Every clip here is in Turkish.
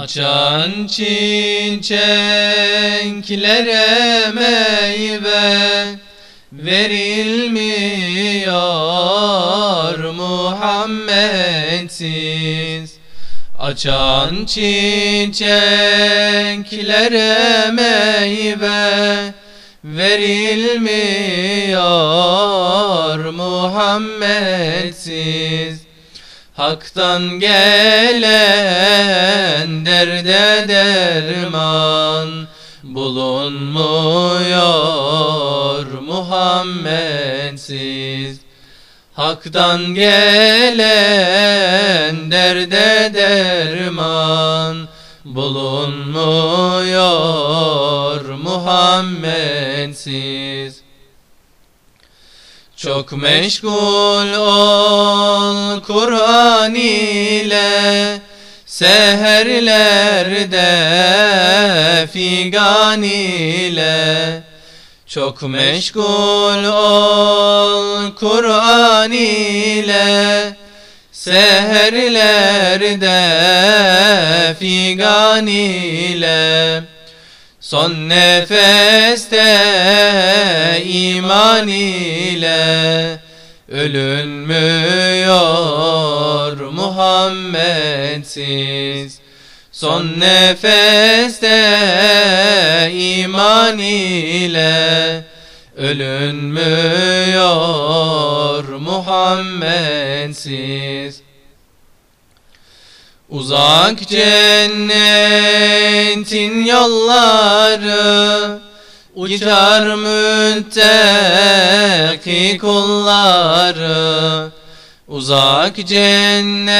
Açan çiçeklere meyve verilmiyor Muhammedsiz. Açan çiçeklere meyve verilmiyor Muhammedsiz Hak'tan gelen derde derman bulunmuyor Muhammedsiz. Hak'tan gelen derde derman bulunmuyor Muhammedsiz çok meşgul ol Kur'an ile Seherlerde figan ile. Çok meşgul ol Kur'an ile Seherlerde figan ile Son nefeste iman ile ölünmüyor Muhammedsiz. Son nefeste iman ile ölünmüyor Muhammedsiz Uzak cennetin yolları Uçar müttaki kulları Uzak cennetin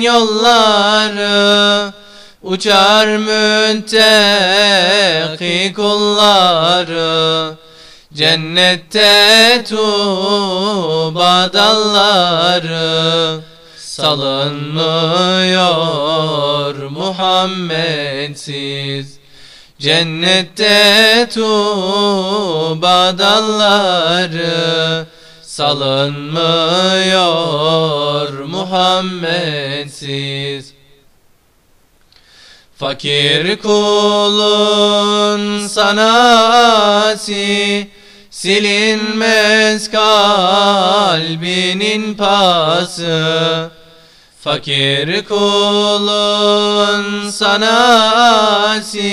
yolları Uçar müttaki kulları Cennette tuğba dalları salınmıyor Muhammedsiz. Cennette tuğba dalları salınmıyor. Muhammedsiz. Fakir kulun sanasi Silinmez kalbinin pası Fakir kulun sanasi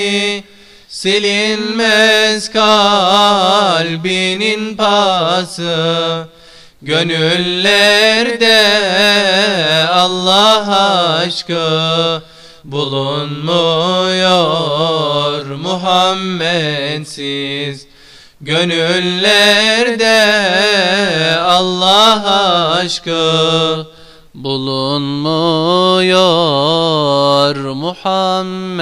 Silinmez kalbinin pası. Gönüllerde Allah aşkı bulunmuyor Muhammedsiz. Gönüllerde Allah aşkı bulunmuyor Muhammedsiz